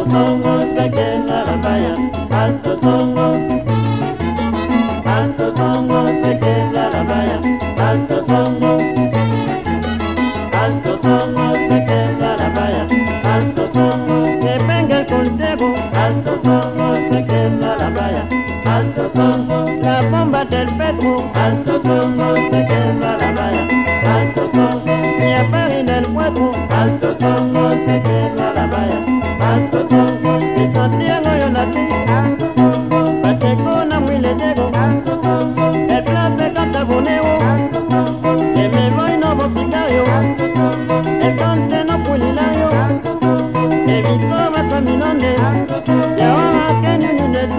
Alto Songo se queda la batalla, Alto Songo. Alto Songo se queda la batalla, Alto Songo. Alto Songo se queda la batalla, Alto Songo. Que venga el conteo, Alto Songo se queda la batalla, Alto Songo. La bomba del Petro, Alto Songo se queda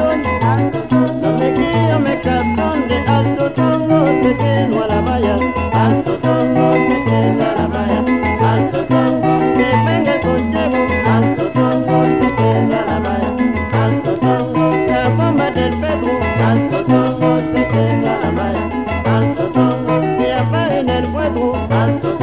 alto no me guío me casconde, alto songo, se quedó a la valla, alto songo, se quedó a la valla, alto songo, que venga el conllego, alto songo, se quedó a la valla, alto songo, la bomba del Pedro, alto songo, se quedó a la valla, alto songo, que apague en el pueblo, alto